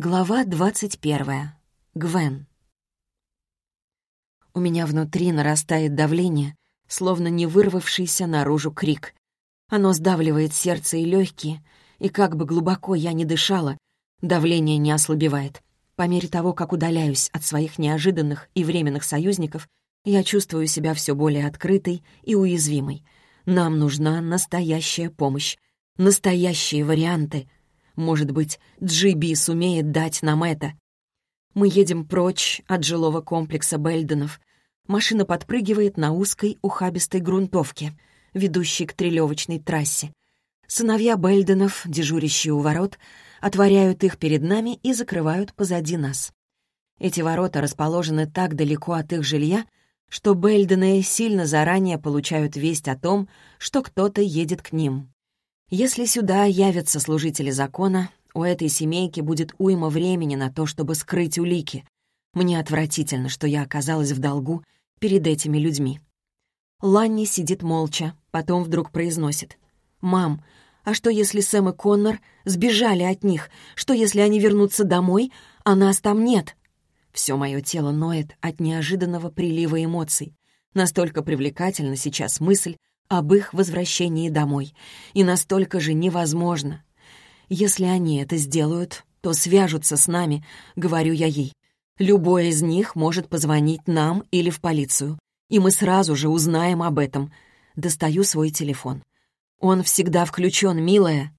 Глава двадцать первая. Гвен. У меня внутри нарастает давление, словно не вырвавшийся наружу крик. Оно сдавливает сердце и легкие, и как бы глубоко я ни дышала, давление не ослабевает. По мере того, как удаляюсь от своих неожиданных и временных союзников, я чувствую себя все более открытой и уязвимой. Нам нужна настоящая помощь, настоящие варианты. Может быть, Джиби сумеет дать нам это. Мы едем прочь от жилого комплекса Бельденов. Машина подпрыгивает на узкой ухабистой грунтовке — ведущий к трелевочной трассе. Сыновья Бельденов, дежурящие у ворот, отворяют их перед нами и закрывают позади нас. Эти ворота расположены так далеко от их жилья, что Бельдены сильно заранее получают весть о том, что кто-то едет к ним. Если сюда явятся служители закона, у этой семейки будет уйма времени на то, чтобы скрыть улики. Мне отвратительно, что я оказалась в долгу перед этими людьми. Ланни сидит молча, потом вдруг произносит. «Мам, а что если Сэм и Коннор сбежали от них? Что если они вернутся домой, а нас там нет?» Все мое тело ноет от неожиданного прилива эмоций. Настолько привлекательна сейчас мысль об их возвращении домой. И настолько же невозможно. Если они это сделают, то свяжутся с нами, говорю я ей. Любой из них может позвонить нам или в полицию и мы сразу же узнаем об этом. Достаю свой телефон. Он всегда включен, милая.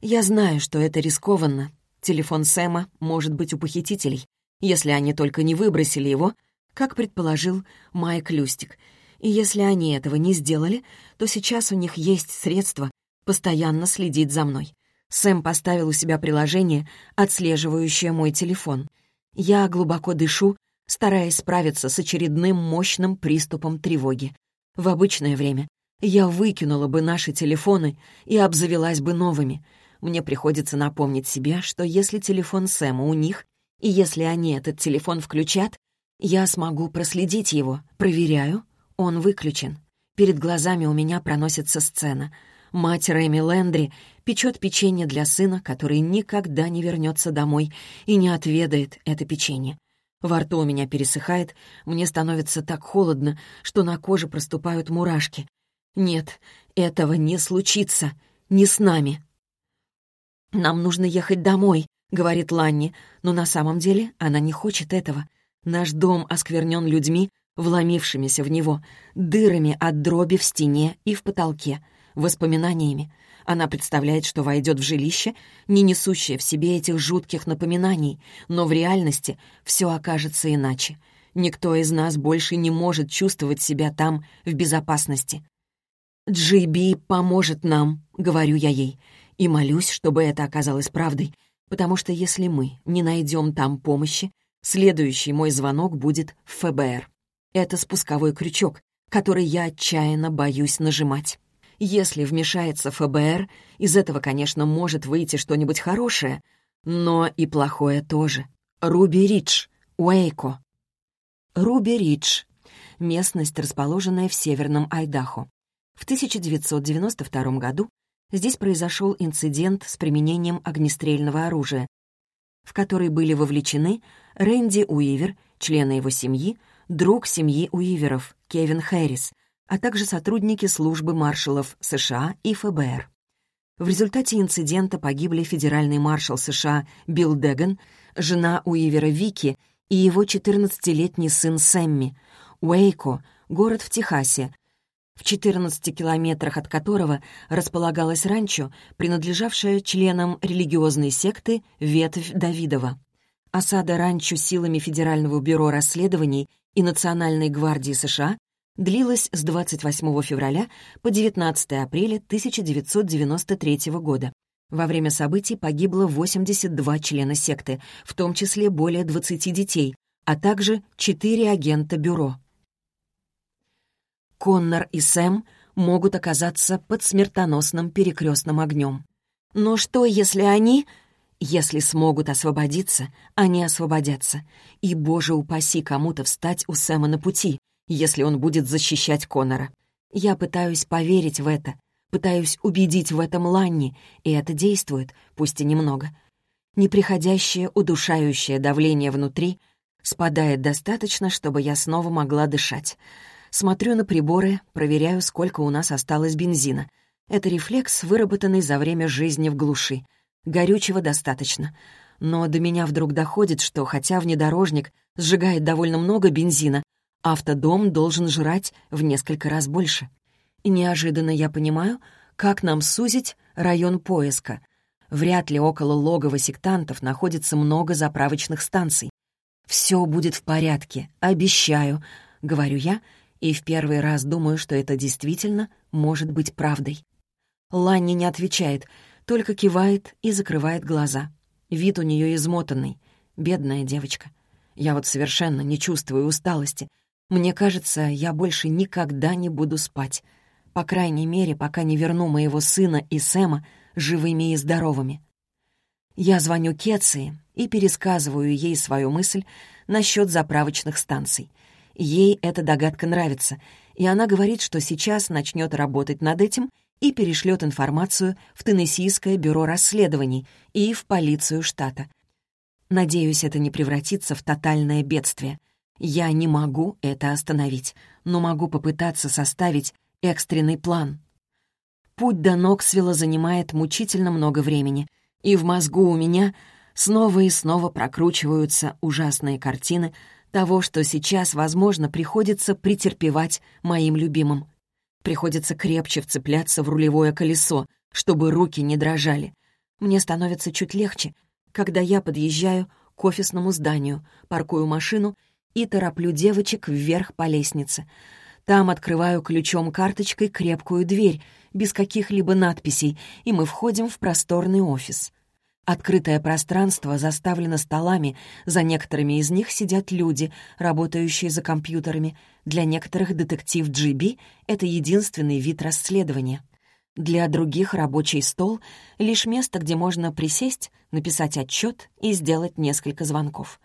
Я знаю, что это рискованно. Телефон Сэма может быть у похитителей, если они только не выбросили его, как предположил Майк Люстик. И если они этого не сделали, то сейчас у них есть средства постоянно следить за мной. Сэм поставил у себя приложение, отслеживающее мой телефон. Я глубоко дышу стараясь справиться с очередным мощным приступом тревоги. В обычное время я выкинула бы наши телефоны и обзавелась бы новыми. Мне приходится напомнить себе, что если телефон Сэма у них, и если они этот телефон включат, я смогу проследить его. Проверяю, он выключен. Перед глазами у меня проносится сцена. Мать Рэми Лэндри печет печенье для сына, который никогда не вернется домой и не отведает это печенье. Во рту у меня пересыхает, мне становится так холодно, что на коже проступают мурашки. Нет, этого не случится. Не с нами. «Нам нужно ехать домой», — говорит Ланни, но на самом деле она не хочет этого. Наш дом осквернен людьми, вломившимися в него, дырами от дроби в стене и в потолке, воспоминаниями. Она представляет, что войдет в жилище, не несущее в себе этих жутких напоминаний, но в реальности все окажется иначе. Никто из нас больше не может чувствовать себя там в безопасности. «Джиби поможет нам», — говорю я ей, и молюсь, чтобы это оказалось правдой, потому что если мы не найдем там помощи, следующий мой звонок будет в ФБР. Это спусковой крючок, который я отчаянно боюсь нажимать. Если вмешается ФБР, из этого, конечно, может выйти что-нибудь хорошее, но и плохое тоже. Руби-Ридж, Уэйко. Руби-Ридж — местность, расположенная в северном Айдахо. В 1992 году здесь произошел инцидент с применением огнестрельного оружия, в который были вовлечены Рэнди Уивер, члены его семьи, друг семьи Уиверов, Кевин Хэрис — а также сотрудники службы маршалов США и ФБР. В результате инцидента погибли федеральный маршал США Билл Деган, жена Уивера Вики и его 14-летний сын Сэмми, Уэйко, город в Техасе, в 14 километрах от которого располагалось ранчо, принадлежавшее членам религиозной секты «Ветвь Давидова». Осада ранчо силами Федерального бюро расследований и Национальной гвардии США длилась с 28 февраля по 19 апреля 1993 года. Во время событий погибло 82 члена секты, в том числе более 20 детей, а также 4 агента бюро. Коннор и Сэм могут оказаться под смертоносным перекрестным огнем. Но что, если они... Если смогут освободиться, они освободятся. И, боже упаси, кому-то встать у Сэма на пути — если он будет защищать Конора. Я пытаюсь поверить в это, пытаюсь убедить в этом Ланни, и это действует, пусть и немного. Неприходящее удушающее давление внутри спадает достаточно, чтобы я снова могла дышать. Смотрю на приборы, проверяю, сколько у нас осталось бензина. Это рефлекс, выработанный за время жизни в глуши. Горючего достаточно. Но до меня вдруг доходит, что хотя внедорожник сжигает довольно много бензина, автодом должен жрать в несколько раз больше. И неожиданно я понимаю, как нам сузить район поиска. Вряд ли около логова сектантов находится много заправочных станций. «Все будет в порядке, обещаю», — говорю я, и в первый раз думаю, что это действительно может быть правдой. Ланни не отвечает, только кивает и закрывает глаза. Вид у нее измотанный. Бедная девочка. Я вот совершенно не чувствую усталости. Мне кажется, я больше никогда не буду спать. По крайней мере, пока не верну моего сына и Сэма живыми и здоровыми. Я звоню Кетси и пересказываю ей свою мысль насчет заправочных станций — Ей эта догадка нравится, и она говорит, что сейчас начнет работать над этим и перешлет информацию в Теннессийское бюро расследований и в полицию штата. Надеюсь, это не превратится в тотальное бедствие. Я не могу это остановить, но могу попытаться составить экстренный план. Путь до Ноксвилла занимает мучительно много времени, и в мозгу у меня снова и снова прокручиваются ужасные картины того, что сейчас, возможно, приходится претерпевать моим любимым. Приходится крепче вцепляться в рулевое колесо, чтобы руки не дрожали. Мне становится чуть легче, когда я подъезжаю к офисному зданию, паркую машину и тороплю девочек вверх по лестнице. Там открываю ключом-карточкой крепкую дверь, без каких-либо надписей, и мы входим в просторный офис. Открытое пространство заставлено столами, за некоторыми из них сидят люди, работающие за компьютерами. Для некоторых детектив GB — это единственный вид расследования. Для других рабочий стол — лишь место, где можно присесть, написать отчет и сделать несколько звонков.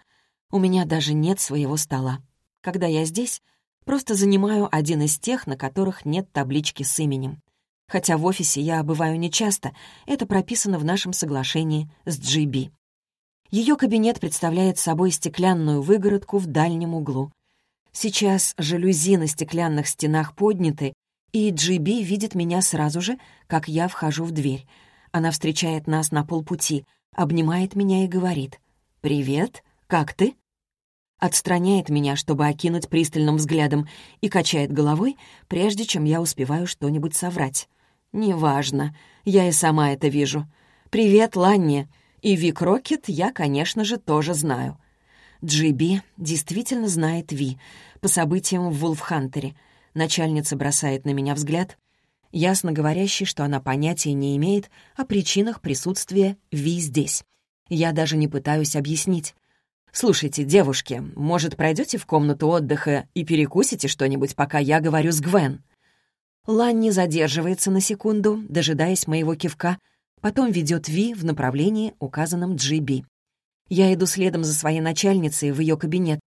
У меня даже нет своего стола. Когда я здесь, просто занимаю один из тех, на которых нет таблички с именем. Хотя в офисе я бываю нечасто, это прописано в нашем соглашении с GB. Ее кабинет представляет собой стеклянную выгородку в дальнем углу. Сейчас жалюзи на стеклянных стенах подняты, и GB видит меня сразу же, как я вхожу в дверь. Она встречает нас на полпути, обнимает меня и говорит «Привет, как ты?» Отстраняет меня, чтобы окинуть пристальным взглядом, и качает головой, прежде чем я успеваю что-нибудь соврать. «Неважно. Я и сама это вижу. Привет, Ланни. И Вик Рокет я, конечно же, тоже знаю». Джиби действительно знает Ви по событиям в Вулфхантере. Начальница бросает на меня взгляд, ясно говорящий, что она понятия не имеет о причинах присутствия Ви здесь. Я даже не пытаюсь объяснить. «Слушайте, девушки, может, пройдете в комнату отдыха и перекусите что-нибудь, пока я говорю с Гвен?» Ланни задерживается на секунду, дожидаясь моего кивка, потом ведет Ви в направлении, указанном Джиби. Я иду следом за своей начальницей в ее кабинет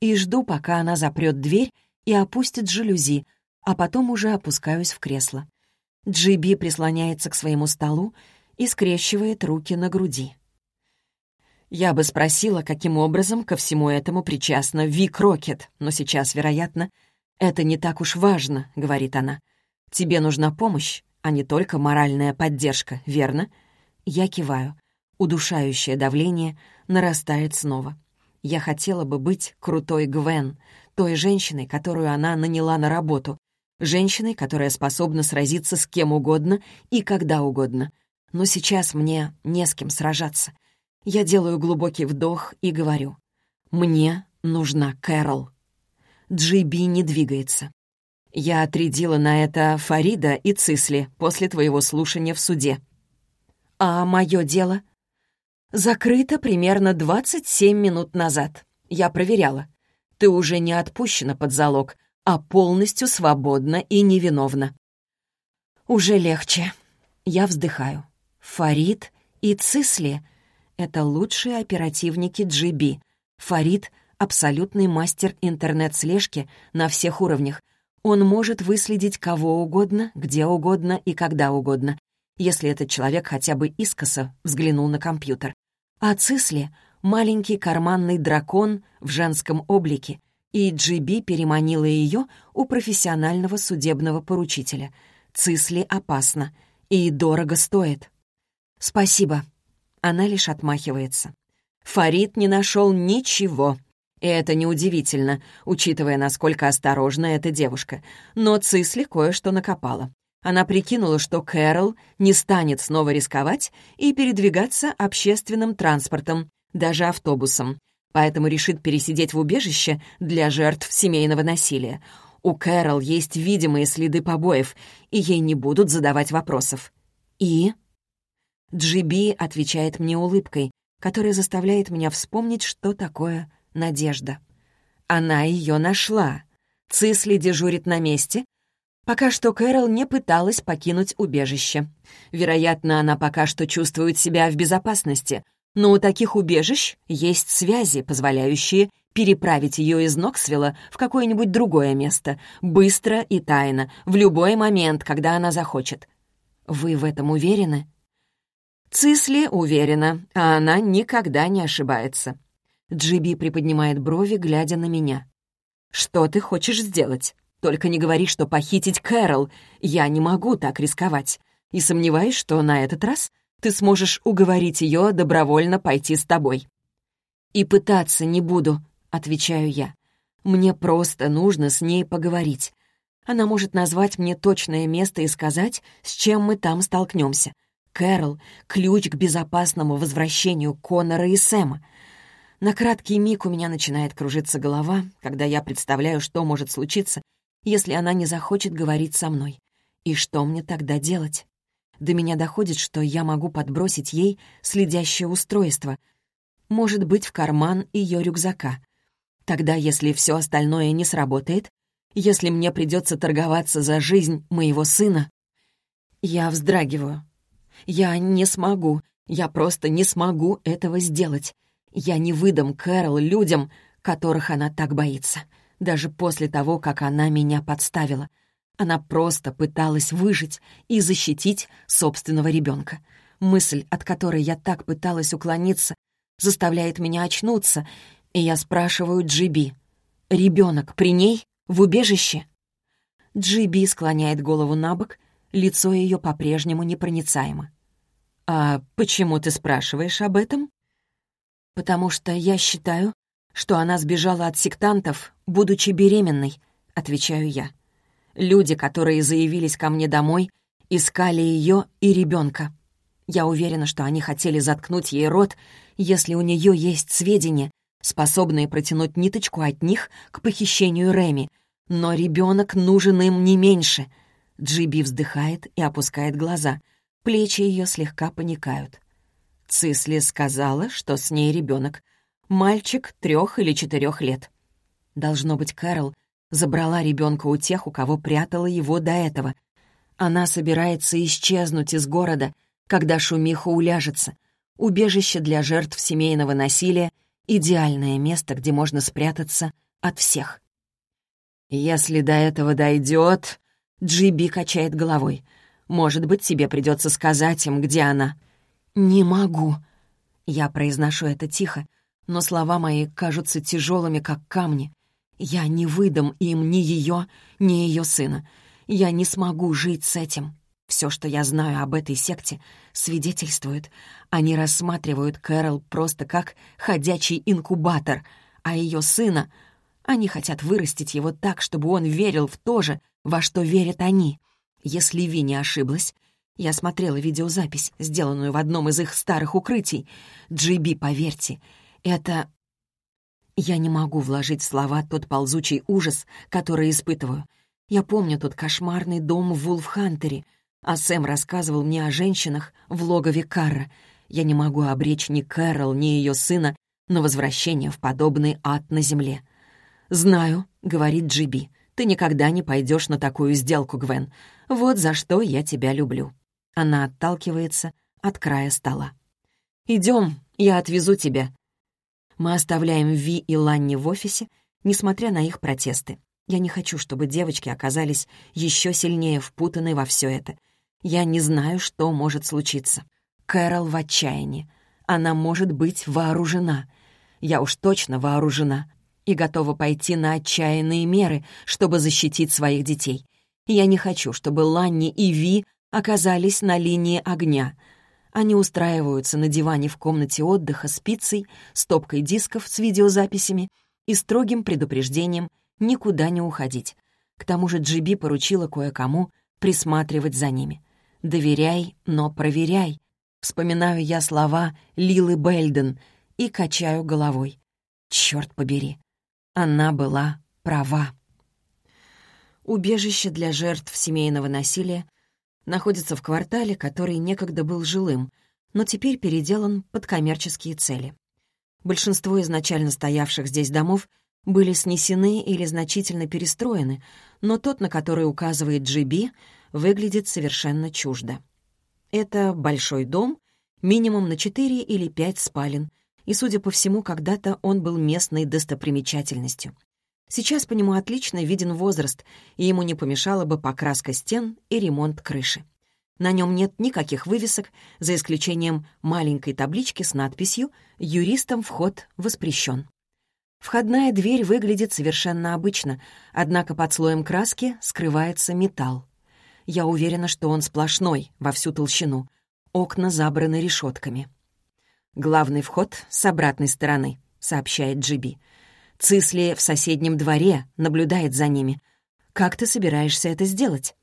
и жду, пока она запрет дверь и опустит жалюзи, а потом уже опускаюсь в кресло. Джиби прислоняется к своему столу и скрещивает руки на груди. Я бы спросила, каким образом ко всему этому причастна Ви Крокет, но сейчас, вероятно, это не так уж важно, — говорит она. Тебе нужна помощь, а не только моральная поддержка, верно?» Я киваю. Удушающее давление нарастает снова. Я хотела бы быть крутой Гвен, той женщиной, которую она наняла на работу, женщиной, которая способна сразиться с кем угодно и когда угодно. Но сейчас мне не с кем сражаться. Я делаю глубокий вдох и говорю. «Мне нужна Кэрол». Джиби не двигается. Я отрядила на это Фарида и Цисли после твоего слушания в суде. А мое дело? Закрыто примерно 27 минут назад. Я проверяла. Ты уже не отпущена под залог, а полностью свободна и невиновна. Уже легче. Я вздыхаю. Фарид и Цисли — это лучшие оперативники GB. Фарид — абсолютный мастер интернет-слежки на всех уровнях — он может выследить кого угодно, где угодно и когда угодно, если этот человек хотя бы искоса взглянул на компьютер. А Цисли — маленький карманный дракон в женском облике, и Джиби переманила ее у профессионального судебного поручителя. Цисли опасно и дорого стоит. «Спасибо». Она лишь отмахивается. Фарид не нашел ничего. И это неудивительно, учитывая, насколько осторожна эта девушка. Но Цисли кое-что накопала. Она прикинула, что Кэрол не станет снова рисковать и передвигаться общественным транспортом, даже автобусом, поэтому решит пересидеть в убежище для жертв семейного насилия. У Кэрол есть видимые следы побоев, и ей не будут задавать вопросов. «И?» Джиби отвечает мне улыбкой, которая заставляет меня вспомнить, что такое надежда. Она ее нашла. Цисли дежурит на месте. Пока что Кэрол не пыталась покинуть убежище. Вероятно, она пока что чувствует себя в безопасности, но у таких убежищ есть связи, позволяющие переправить ее из Ноксвилла в какое-нибудь другое место, быстро и тайно, в любой момент, когда она захочет. Вы в этом уверены? Цисли уверена, а она никогда не ошибается. Джиби приподнимает брови, глядя на меня. «Что ты хочешь сделать? Только не говори, что похитить Кэрол. Я не могу так рисковать. И сомневаюсь, что на этот раз ты сможешь уговорить ее добровольно пойти с тобой». «И пытаться не буду», — отвечаю я. «Мне просто нужно с ней поговорить. Она может назвать мне точное место и сказать, с чем мы там столкнемся. Кэрол — ключ к безопасному возвращению Конора и Сэма. На краткий миг у меня начинает кружиться голова, когда я представляю, что может случиться, если она не захочет говорить со мной. И что мне тогда делать? До меня доходит, что я могу подбросить ей следящее устройство, может быть, в карман ее рюкзака. Тогда, если все остальное не сработает, если мне придется торговаться за жизнь моего сына, я вздрагиваю. Я не смогу, я просто не смогу этого сделать. Я не выдам Кэрол людям, которых она так боится. Даже после того, как она меня подставила. Она просто пыталась выжить и защитить собственного ребенка. Мысль, от которой я так пыталась уклониться, заставляет меня очнуться, и я спрашиваю Джиби. «Ребенок при ней? В убежище?» Джиби склоняет голову на бок лицо ее по-прежнему непроницаемо. «А почему ты спрашиваешь об этом?» «Потому что я считаю, что она сбежала от сектантов, будучи беременной», — отвечаю я. «Люди, которые заявились ко мне домой, искали ее и ребенка. Я уверена, что они хотели заткнуть ей рот, если у нее есть сведения, способные протянуть ниточку от них к похищению Реми, но ребенок нужен им не меньше — Джиби вздыхает и опускает глаза. Плечи ее слегка поникают. Цисли сказала, что с ней ребенок. Мальчик трех или четырех лет. Должно быть, Кэрол забрала ребенка у тех, у кого прятала его до этого. Она собирается исчезнуть из города, когда шумиха уляжется. Убежище для жертв семейного насилия — идеальное место, где можно спрятаться от всех. «Если до этого дойдет, Джиби качает головой. «Может быть, тебе придется сказать им, где она». «Не могу». Я произношу это тихо, но слова мои кажутся тяжелыми, как камни. Я не выдам им ни ее, ни ее сына. Я не смогу жить с этим. Все, что я знаю об этой секте, свидетельствует. Они рассматривают Кэрол просто как ходячий инкубатор, а ее сына... Они хотят вырастить его так, чтобы он верил в то же, во что верят они. Если Ви не ошиблась, я смотрела видеозапись, сделанную в одном из их старых укрытий. Джиби, поверьте, это... Я не могу вложить в слова тот ползучий ужас, который испытываю. Я помню тот кошмарный дом в Вулфхантере, а Сэм рассказывал мне о женщинах в логове Карра. Я не могу обречь ни Кэрол, ни ее сына на возвращение в подобный ад на земле. «Знаю», — говорит Джиби, ты никогда не пойдешь на такую сделку, Гвен. Вот за что я тебя люблю». Она отталкивается от края стола. «Идем, я отвезу тебя». Мы оставляем Ви и Ланни в офисе, несмотря на их протесты. Я не хочу, чтобы девочки оказались еще сильнее впутаны во все это. Я не знаю, что может случиться. Кэрол в отчаянии. она может быть вооружена. Я уж точно вооружена и готова пойти на отчаянные меры, чтобы защитить своих детей. Я не хочу, чтобы Ланни и Ви оказались на линии огня. Они устраиваются на диване в комнате отдыха с пиццей, стопкой дисков с видеозаписями и строгим предупреждением никуда не уходить. К тому же Джиби поручила кое-кому присматривать за ними. «Доверяй, но проверяй». Вспоминаю я слова Лилы Бельден и качаю головой. Черт побери, она была права. Убежище для жертв семейного насилия находится в квартале, который некогда был жилым, но теперь переделан под коммерческие цели. Большинство изначально стоявших здесь домов были снесены или значительно перестроены, но тот, на который указывает Джиби, выглядит совершенно чуждо. Это большой дом, минимум на четыре или пять спален, и, судя по всему, когда-то он был местной достопримечательностью. Сейчас по нему отлично виден возраст, и ему не помешала бы покраска стен и ремонт крыши. На нем нет никаких вывесок, за исключением маленькой таблички с надписью «Юристам вход воспрещен». Входная дверь выглядит совершенно обычно, однако под слоем краски скрывается металл. Я уверена, что он сплошной, во всю толщину. Окна забраны решетками. «Главный вход с обратной стороны», — сообщает Джиби. «Цисли в соседнем дворе наблюдает за ними. Как ты собираешься это сделать?»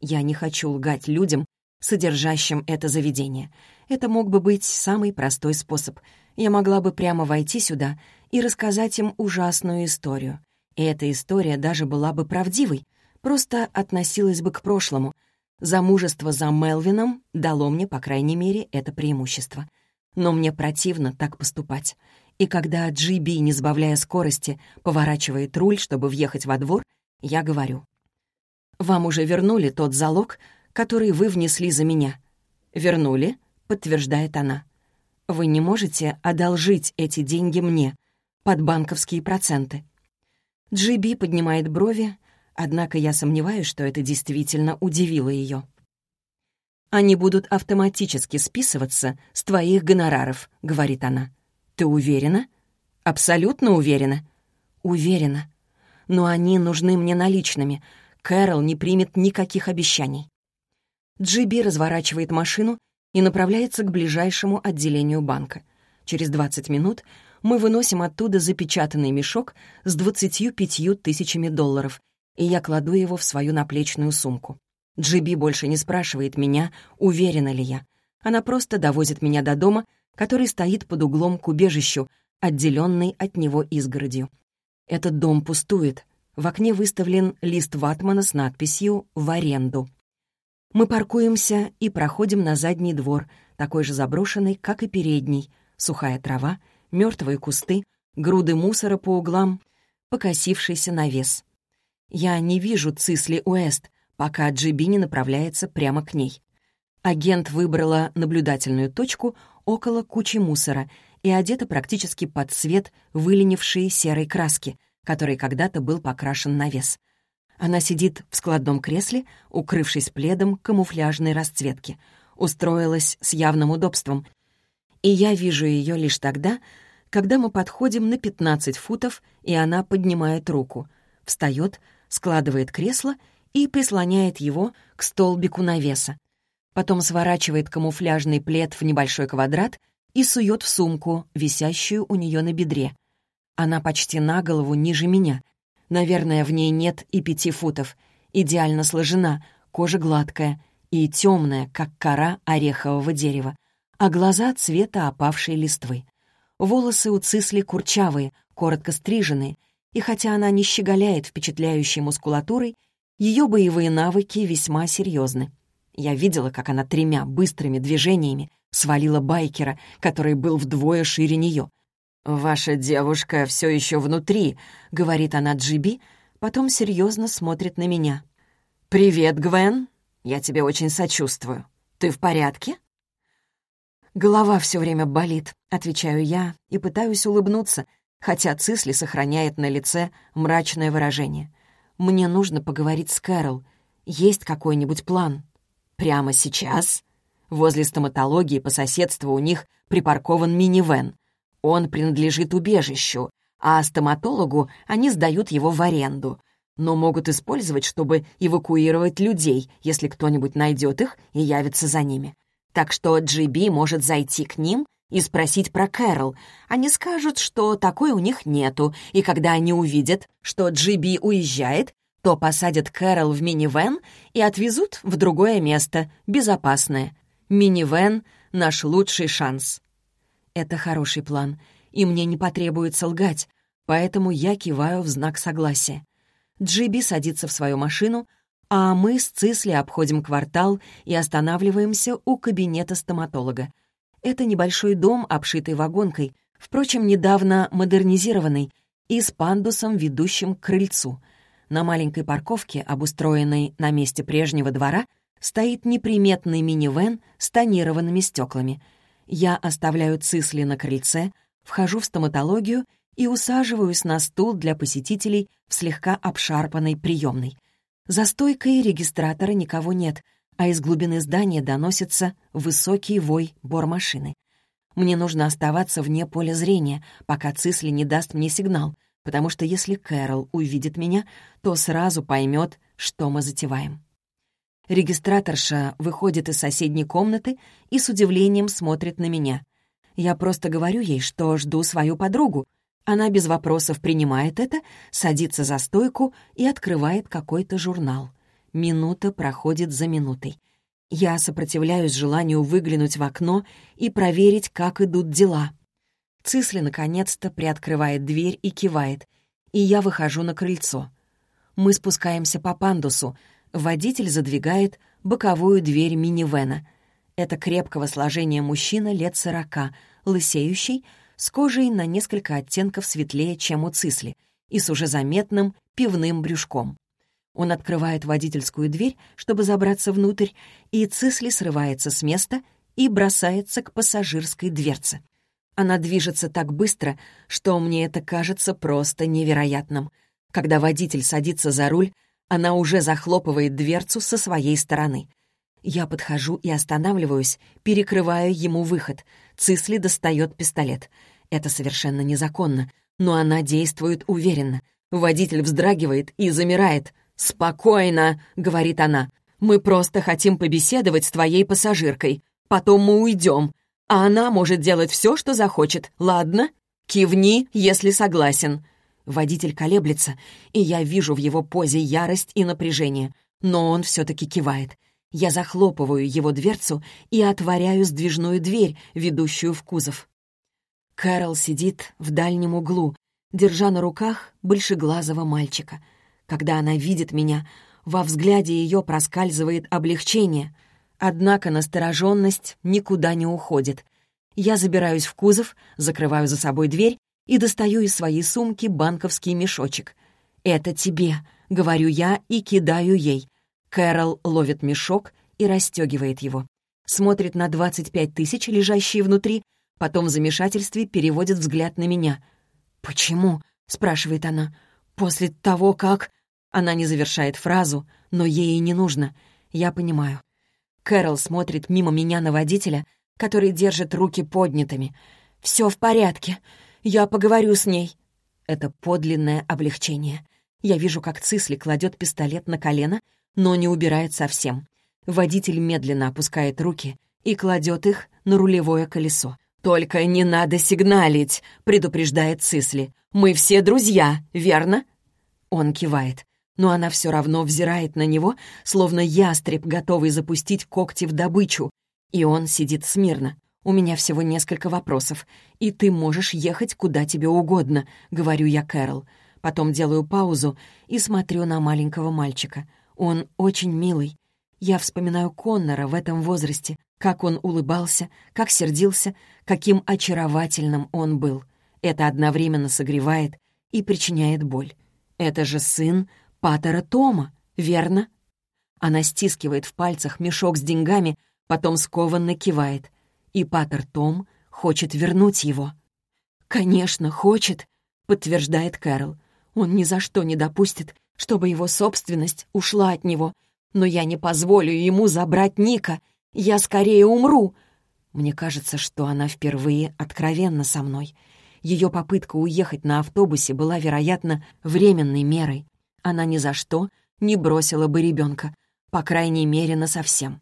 Я не хочу лгать людям, содержащим это заведение. Это мог бы быть самый простой способ. Я могла бы прямо войти сюда и рассказать им ужасную историю. И эта история даже была бы правдивой, просто относилась бы к прошлому. Замужество за Мелвином дало мне, по крайней мере, это преимущество. Но мне противно так поступать. И когда Джиби, не сбавляя скорости, поворачивает руль, чтобы въехать во двор, я говорю. «Вам уже вернули тот залог, который вы внесли за меня?» «Вернули», — подтверждает она. «Вы не можете одолжить эти деньги мне под банковские проценты». Джиби поднимает брови, однако я сомневаюсь, что это действительно удивило ее. «Они будут автоматически списываться с твоих гонораров», — говорит она. «Ты уверена?» «Абсолютно уверена». «Уверена. Но они нужны мне наличными. Кэрол не примет никаких обещаний». Джиби разворачивает машину и направляется к ближайшему отделению банка. Через 20 минут мы выносим оттуда запечатанный мешок с 25 тысячами долларов, и я кладу его в свою наплечную сумку. Джиби больше не спрашивает меня, уверена ли я. Она просто довозит меня до дома, который стоит под углом к убежищу, отделенный от него изгородью. Этот дом пустует. В окне выставлен лист ватмана с надписью «В аренду». Мы паркуемся и проходим на задний двор, такой же заброшенный, как и передний. Сухая трава, мертвые кусты, груды мусора по углам, покосившийся навес. Я не вижу Цисли Уэст, пока Джиби не направляется прямо к ней. Агент выбрала наблюдательную точку около кучи мусора и одета практически под цвет выленившей серой краски, которой когда-то был покрашен навес. Она сидит в складном кресле, укрывшись пледом камуфляжной расцветки. Устроилась с явным удобством. И я вижу ее лишь тогда, когда мы подходим на 15 футов, и она поднимает руку, встает, складывает кресло и прислоняет его к столбику навеса. Потом сворачивает камуфляжный плед в небольшой квадрат и сует в сумку, висящую у нее на бедре. Она почти на голову ниже меня — Наверное, в ней нет и пяти футов. Идеально сложена, кожа гладкая и темная, как кора орехового дерева, а глаза цвета опавшей листвы. Волосы у Цисли курчавые, коротко стриженные, и хотя она не щеголяет впечатляющей мускулатурой, ее боевые навыки весьма серьезны. Я видела, как она тремя быстрыми движениями свалила байкера, который был вдвое шире нее, «Ваша девушка все еще внутри», — говорит она Джиби, потом серьезно смотрит на меня. «Привет, Гвен. Я тебе очень сочувствую. Ты в порядке?» «Голова все время болит», — отвечаю я и пытаюсь улыбнуться, хотя Цисли сохраняет на лице мрачное выражение. «Мне нужно поговорить с Кэрол. Есть какой-нибудь план?» «Прямо сейчас?» Возле стоматологии по соседству у них припаркован минивэн. Он принадлежит убежищу, а стоматологу они сдают его в аренду, но могут использовать, чтобы эвакуировать людей, если кто-нибудь найдет их и явится за ними. Так что Джиби может зайти к ним и спросить про Кэрол. Они скажут, что такой у них нету, и когда они увидят, что Джиби уезжает, то посадят Кэрол в минивэн и отвезут в другое место, безопасное. Минивэн — наш лучший шанс. Это хороший план, и мне не потребуется лгать, поэтому я киваю в знак согласия. Джиби садится в свою машину, а мы с Цисли обходим квартал и останавливаемся у кабинета стоматолога. Это небольшой дом, обшитый вагонкой, впрочем, недавно модернизированный, и с пандусом, ведущим к крыльцу. На маленькой парковке, обустроенной на месте прежнего двора, стоит неприметный минивэн с тонированными стеклами. Я оставляю Цисли на крыльце, вхожу в стоматологию и усаживаюсь на стул для посетителей в слегка обшарпанной приемной. За стойкой регистратора никого нет, а из глубины здания доносится высокий вой бормашины. Мне нужно оставаться вне поля зрения, пока Цисли не даст мне сигнал, потому что если Кэрол увидит меня, то сразу поймет, что мы затеваем. Регистраторша выходит из соседней комнаты и с удивлением смотрит на меня. Я просто говорю ей, что жду свою подругу, она без вопросов принимает это, садится за стойку и открывает какой-то журнал. Минута проходит за минутой. Я сопротивляюсь желанию выглянуть в окно и проверить, как идут дела. Цисли наконец-то приоткрывает дверь и кивает, и я выхожу на крыльцо. Мы спускаемся по пандусу. Водитель задвигает боковую дверь минивэна. Это крепкого сложения мужчина лет сорока, лысеющий, с кожей на несколько оттенков светлее, чем у Цисли, и с уже заметным пивным брюшком. Он открывает водительскую дверь, чтобы забраться внутрь, и Цисли срывается с места и бросается к пассажирской дверце. Она движется так быстро, что мне это кажется просто невероятным. Когда водитель садится за руль, она уже захлопывает дверцу со своей стороны. Я подхожу и останавливаюсь, перекрывая ему выход. Цисли достает пистолет. Это совершенно незаконно, но она действует уверенно. Водитель вздрагивает и замирает. «Спокойно», — говорит она. «Мы просто хотим побеседовать с твоей пассажиркой. Потом мы уйдем. А она может делать все, что захочет, ладно? Кивни, если согласен». Водитель колеблется, и я вижу в его позе ярость и напряжение. Но он все-таки кивает. Я захлопываю его дверцу и отворяю сдвижную дверь, ведущую в кузов. Кэрол сидит в дальнем углу, держа на руках большеглазого мальчика. Когда она видит меня, во взгляде ее проскальзывает облегчение. Однако настороженность никуда не уходит. Я забираюсь в кузов, закрываю за собой дверь и достаю из своей сумки банковский мешочек. «Это тебе», — говорю я и кидаю ей. Кэрол ловит мешок и расстегивает его. Смотрит на 25 тысяч, лежащие внутри, потом в замешательстве переводит взгляд на меня. «Почему?» — спрашивает она. «После того, как...» Она не завершает фразу, но ей и не нужно. Я понимаю. Кэрол смотрит мимо меня на водителя, который держит руки поднятыми. «Все в порядке. Я поговорю с ней». Это подлинное облегчение. Я вижу, как Цисли кладет пистолет на колено но не убирает совсем. Водитель медленно опускает руки и кладет их на рулевое колесо. «Только не надо сигналить», — предупреждает Цисли. «Мы все друзья, верно?» Он кивает, но она все равно взирает на него, словно ястреб, готовый запустить когти в добычу. И он сидит смирно. «У меня всего несколько вопросов, и ты можешь ехать куда тебе угодно», — говорю я Кэрол. Потом делаю паузу и смотрю на маленького мальчика. Он очень милый. Я вспоминаю Коннора в этом возрасте, как он улыбался, как сердился, каким очаровательным он был. Это одновременно согревает и причиняет боль. Это же сын Паттера Тома, верно? Она стискивает в пальцах мешок с деньгами, потом скованно кивает. И Паттер Том хочет вернуть его. «Конечно, хочет», — подтверждает Кэрол. «Он ни за что не допустит, чтобы его собственность ушла от него. Но я не позволю ему забрать Ника. Я скорее умру!» Мне кажется, что она впервые откровенна со мной. Ее попытка уехать на автобусе была, вероятно, временной мерой. Она ни за что не бросила бы ребенка, по крайней мере, насовсем.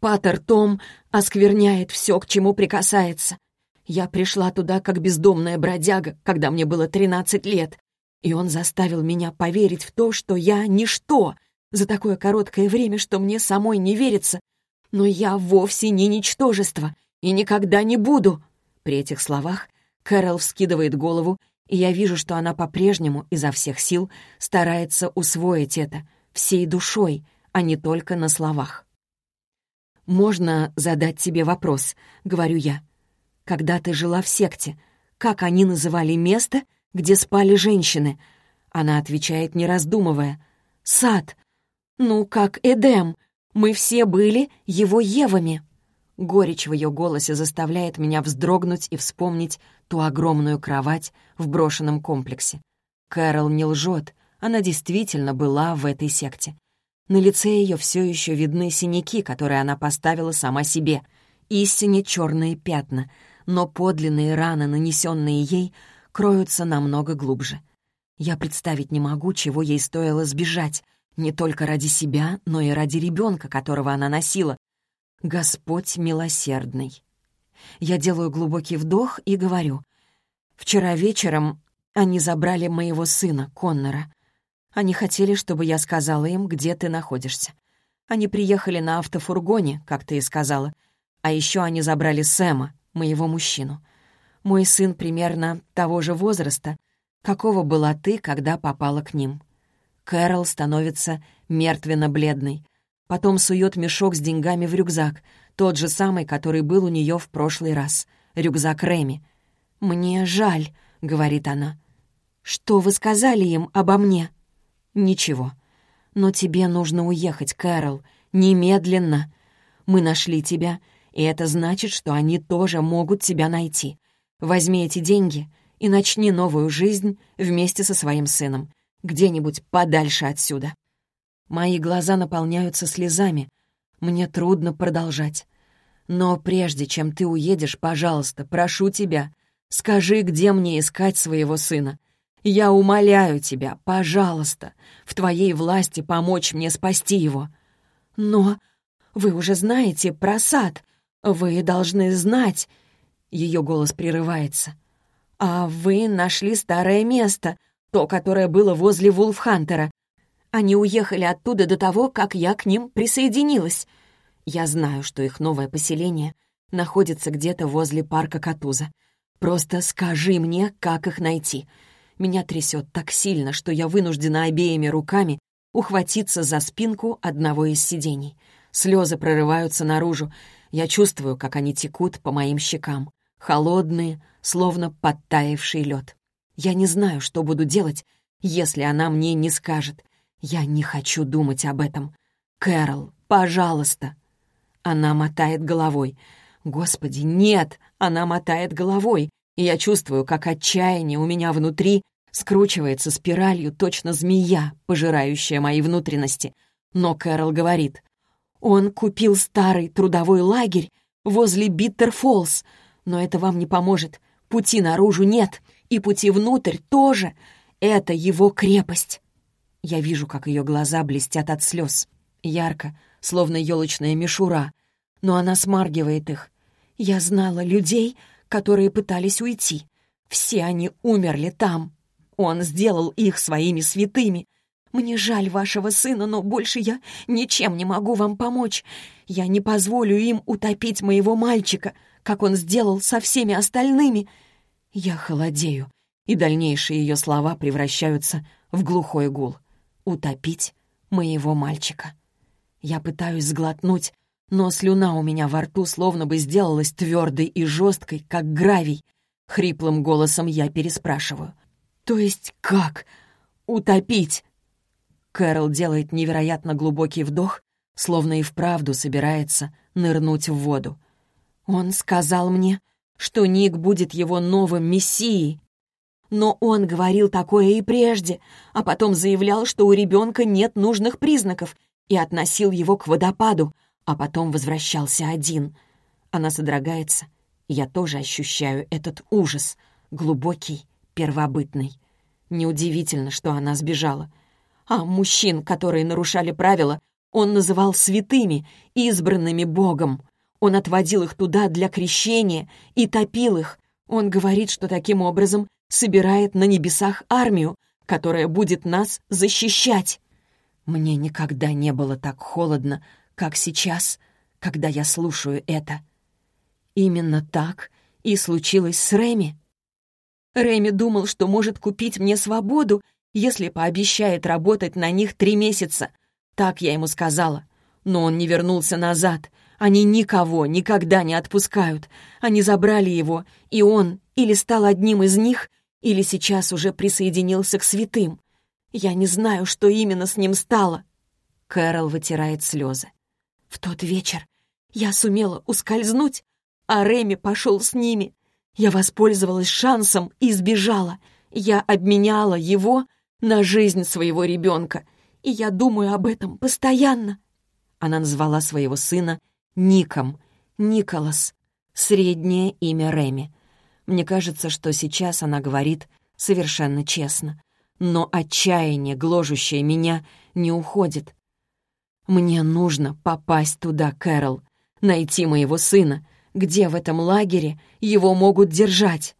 Патер Том оскверняет все, к чему прикасается. Я пришла туда как бездомная бродяга, когда мне было 13 лет, и он заставил меня поверить в то, что я ничто за такое короткое время, что мне самой не верится. Но я вовсе не ничтожество и никогда не буду. При этих словах Кэрол вскидывает голову, и я вижу, что она по-прежнему изо всех сил старается усвоить это всей душой, а не только на словах. «Можно задать тебе вопрос?» — говорю я. «Когда ты жила в секте, как они называли место, где спали женщины?» Она отвечает, не раздумывая. «Сад. Ну, как Эдем. Мы все были его Евами». Горечь в ее голосе заставляет меня вздрогнуть и вспомнить ту огромную кровать в брошенном комплексе. Кэрол не лжет, она действительно была в этой секте. На лице ее все еще видны синяки, которые она поставила сама себе. Истине черные пятна, но подлинные раны, нанесенные ей, кроются намного глубже. Я представить не могу, чего ей стоило сбежать, не только ради себя, но и ради ребенка, которого она носила. Господь милосердный. Я делаю глубокий вдох и говорю. Вчера вечером они забрали моего сына, Коннора. Они хотели, чтобы я сказала им, где ты находишься. Они приехали на автофургоне, как ты и сказала. А еще они забрали Сэма, моего мужчину. Мой сын примерно того же возраста, какого была ты, когда попала к ним. Кэрол становится мертвенно-бледной. Потом сует мешок с деньгами в рюкзак, тот же самый, который был у нее в прошлый раз. Рюкзак Реми. «Мне жаль», — говорит она. «Что вы сказали им обо мне?» «Ничего. Но тебе нужно уехать, Кэрол. Немедленно. Мы нашли тебя, и это значит, что они тоже могут тебя найти. Возьми эти деньги и начни новую жизнь вместе со своим сыном. Где-нибудь подальше отсюда». Мои глаза наполняются слезами. Мне трудно продолжать. Но прежде чем ты уедешь, пожалуйста, прошу тебя, скажи, где мне искать своего сына. Я умоляю тебя, пожалуйста, в твоей власти помочь мне спасти его. Но вы уже знаете про сад. Вы должны знать. Ее голос прерывается. А вы нашли старое место, то, которое было возле Вулфхантера. Они уехали оттуда до того, как я к ним присоединилась. Я знаю, что их новое поселение находится где-то возле парка Катуза. Просто скажи мне, как их найти. Меня трясет так сильно, что я вынуждена обеими руками ухватиться за спинку одного из сидений. Слезы прорываются наружу. Я чувствую, как они текут по моим щекам. Холодные, словно подтаявший лед. Я не знаю, что буду делать, если она мне не скажет. Я не хочу думать об этом. «Кэрол, пожалуйста!» Она мотает головой. «Господи, нет!» Она мотает головой и я чувствую, как отчаяние у меня внутри скручивается спиралью точно змея, пожирающая мои внутренности. Но Кэрол говорит, он купил старый трудовой лагерь возле Биттер-Фоллс, но это вам не поможет. Пути наружу нет, и пути внутрь тоже. Это его крепость. Я вижу, как ее глаза блестят от слез. Ярко, словно елочная мишура, но она смаргивает их. Я знала людей, которые пытались уйти. Все они умерли там. Он сделал их своими святыми. Мне жаль вашего сына, но больше я ничем не могу вам помочь. Я не позволю им утопить моего мальчика, как он сделал со всеми остальными. Я холодею, и дальнейшие ее слова превращаются в глухой гул. Утопить моего мальчика. Я пытаюсь сглотнуть, но слюна у меня во рту словно бы сделалась твердой и жесткой, как гравий. Хриплым голосом я переспрашиваю. «То есть как? Утопить?» Кэрол делает невероятно глубокий вдох, словно и вправду собирается нырнуть в воду. Он сказал мне, что Ник будет его новым мессией. Но он говорил такое и прежде, а потом заявлял, что у ребенка нет нужных признаков, и относил его к водопаду, а потом возвращался один. Она содрогается. Я тоже ощущаю этот ужас, глубокий, первобытный. Неудивительно, что она сбежала. А мужчин, которые нарушали правила, он называл святыми, избранными Богом. Он отводил их туда для крещения и топил их. Он говорит, что таким образом собирает на небесах армию, которая будет нас защищать. Мне никогда не было так холодно, как сейчас, когда я слушаю это. Именно так и случилось с Реми. Реми думал, что может купить мне свободу, если пообещает работать на них три месяца. Так я ему сказала. Но он не вернулся назад. Они никого никогда не отпускают. Они забрали его, и он или стал одним из них, или сейчас уже присоединился к святым. Я не знаю, что именно с ним стало. Кэрол вытирает слезы. В тот вечер я сумела ускользнуть, а Реми пошел с ними. Я воспользовалась шансом и сбежала. Я обменяла его на жизнь своего ребенка, и я думаю об этом постоянно. Она назвала своего сына Ником, Николас, среднее имя Реми. Мне кажется, что сейчас она говорит совершенно честно. Но отчаяние, гложущее меня, не уходит. Мне нужно попасть туда, Кэрол, найти моего сына. Где в этом лагере его могут держать?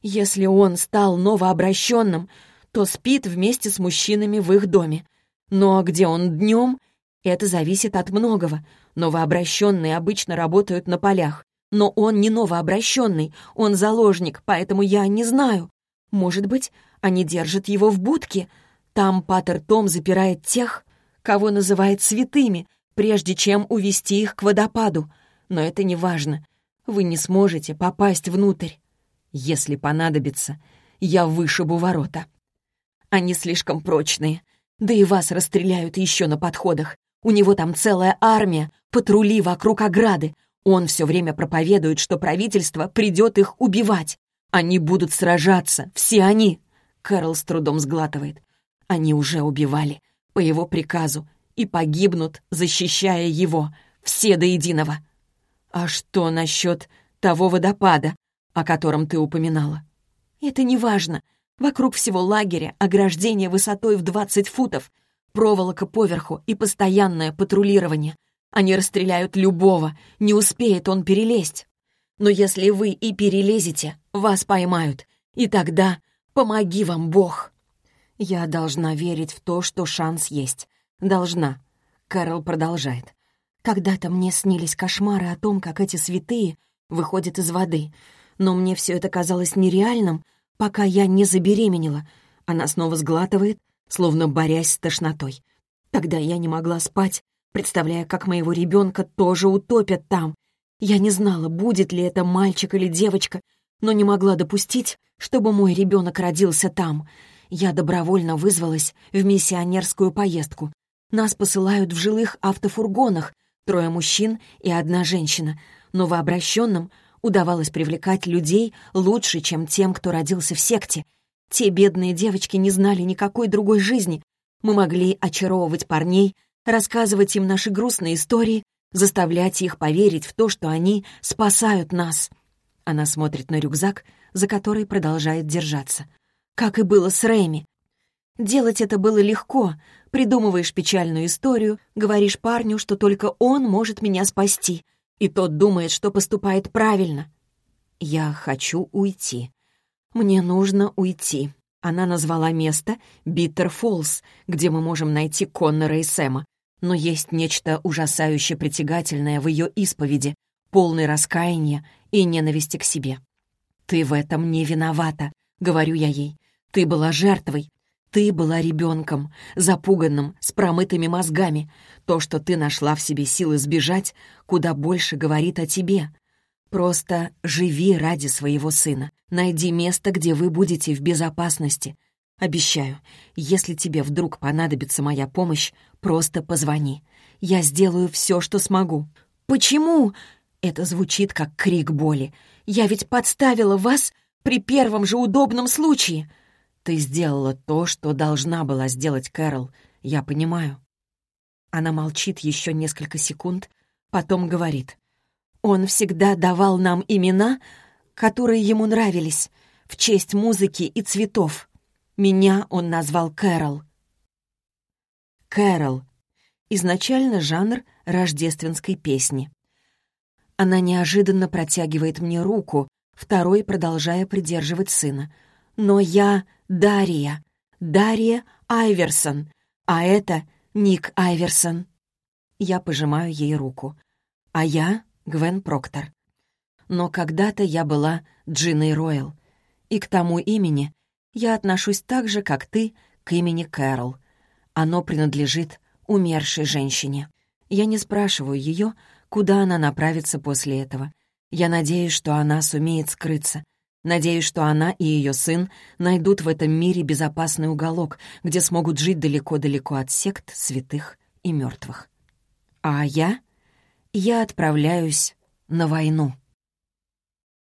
Если он стал новообращенным, то спит вместе с мужчинами в их доме. Но где он днем, это зависит от многого. Новообращенные обычно работают на полях. Но он не новообращенный, он заложник, поэтому я не знаю. Может быть, они держат его в будке? Там Паттер Том запирает тех, кого называет святыми, прежде чем увести их к водопаду. Но это не важно. Вы не сможете попасть внутрь. Если понадобится, я вышибу ворота. Они слишком прочные. Да и вас расстреляют еще на подходах. У него там целая армия, патрули вокруг ограды. Он все время проповедует, что правительство придет их убивать. Они будут сражаться, все они. Кэрол с трудом сглатывает. Они уже убивали, по его приказу, и погибнут, защищая его, все до единого. А что насчет того водопада, о котором ты упоминала? Это не важно. Вокруг всего лагеря ограждение высотой в 20 футов, проволока поверху и постоянное патрулирование — они расстреляют любого, не успеет он перелезть. Но если вы и перелезете, вас поймают, и тогда помоги вам Бог. Я должна верить в то, что шанс есть. Должна. Кэрол продолжает. Когда-то мне снились кошмары о том, как эти святые выходят из воды. Но мне все это казалось нереальным, пока я не забеременела. Она снова сглатывает, словно борясь с тошнотой. Тогда я не могла спать, представляя, как моего ребенка тоже утопят там. Я не знала, будет ли это мальчик или девочка, но не могла допустить, чтобы мой ребенок родился там. Я добровольно вызвалась в миссионерскую поездку. Нас посылают в жилых автофургонах, трое мужчин и одна женщина. Новообращенным удавалось привлекать людей лучше, чем тем, кто родился в секте. Те бедные девочки не знали никакой другой жизни. Мы могли очаровывать парней, рассказывать им наши грустные истории, заставлять их поверить в то, что они спасают нас. Она смотрит на рюкзак, за который продолжает держаться. Как и было с Рэми. Делать это было легко. Придумываешь печальную историю, говоришь парню, что только он может меня спасти, и тот думает, что поступает правильно. Я хочу уйти. Мне нужно уйти. Она назвала место Биттер Фоллс, где мы можем найти Коннора и Сэма но есть нечто ужасающе притягательное в ее исповеди, полной раскаяния и ненависти к себе. «Ты в этом не виновата», — говорю я ей. «Ты была жертвой. Ты была ребенком, запуганным, с промытыми мозгами. То, что ты нашла в себе силы сбежать, куда больше говорит о тебе. Просто живи ради своего сына. Найди место, где вы будете в безопасности. Обещаю, если тебе вдруг понадобится моя помощь, просто позвони. Я сделаю все, что смогу». «Почему?» Это звучит как крик боли. «Я ведь подставила вас при первом же удобном случае!» «Ты сделала то, что должна была сделать Кэрол. Я понимаю». Она молчит еще несколько секунд, Потом говорит. «Он всегда давал нам имена, которые ему нравились, в честь музыки и цветов. Меня он назвал Кэрол». Кэрол. Изначально жанр рождественской песни. Она неожиданно протягивает мне руку, второй продолжая придерживать сына. «Но я Дарья, Дарья Айверсон, а это Ник Айверсон». Я пожимаю ей руку. А я — Гвен Проктор. Но когда-то я была Джиной Ройл. И к тому имени я отношусь так же, как ты, к имени Кэрол. Оно принадлежит умершей женщине. Я не спрашиваю ее, куда она направится после этого. Я надеюсь, что она сумеет скрыться. Надеюсь, что она и ее сын найдут в этом мире безопасный уголок, где смогут жить далеко-далеко от сект, святых и мертвых. А я? Я отправляюсь на войну.